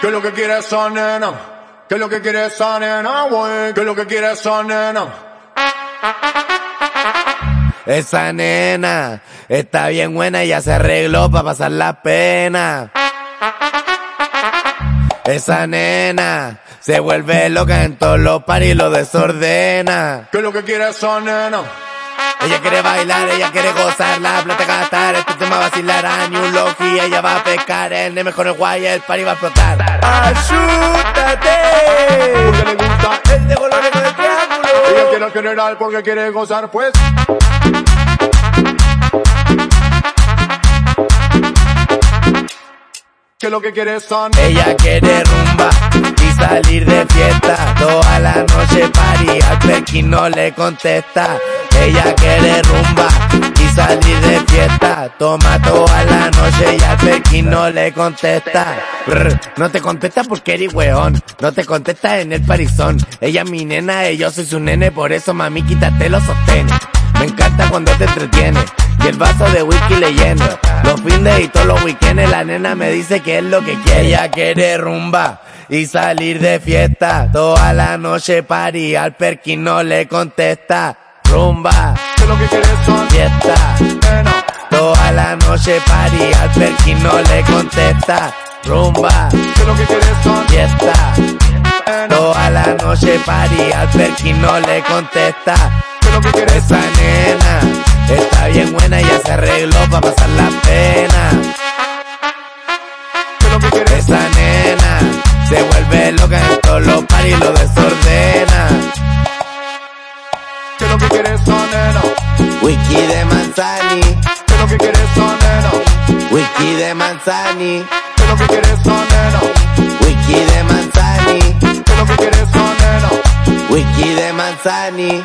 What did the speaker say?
Que lo que quiere esa nena, que lo que quiere esa nena, güey, que lo que quiere esa nena. Esa nena está bien buena y ya se arregló para pasar la pena. Esa nena se vuelve loca en todos los paris y lo desordena. Que lo que quiere esa nena. Ella quiere bailar, ella quiere gozar, la plata gastar, este tema vacilará, ni logi, ella va a pescar, el neme con el guay, el party va a explotar. ¡Ayúdate! Porque le gusta, El de colores con el triángulo. ella quiere al general porque quiere gozar, pues. Que lo que quiere nena. Ella quiere rumba y salir de fiesta. Toda la noche party, al Perkin no le contesta. Ella quiere rumba y salir de fiesta. Toma toda la noche y al Perkin no le contesta. Brr, no te contesta porque eres weón. No te contesta en el parizón. Ella es mi nena y yo soy su nene. Por eso mami quítate los sostenes. Me encanta cuando te entretiene y el vaso de whisky le lleno. Los fines y todos los weekends la nena me dice que es lo que quiere. Ella quiere rumba y salir de fiesta. Toda la noche party, al Perkin no le contesta. Rumba, Que lo que quiere esa fiesta. nena. Toda la noche party, al Perkin no le contesta. Rumba, Que lo que quiere esa fiesta. nena. Toda la noche party, al Perkin no le contesta. Que lo que quiere Esa nena está bien buena, ya se arregló para pasar la pena. Que lo que quiere Esa nena se vuelve loca en todos los paris lo desordena. Que lo que quiere esa nena. Wiki de Manzani, Que lo que quiere esa nena. wiki de Manzani, Que lo que quiere esa nena. wiki de Manzani, Que lo que quiere esa nena. wiki de Manzani.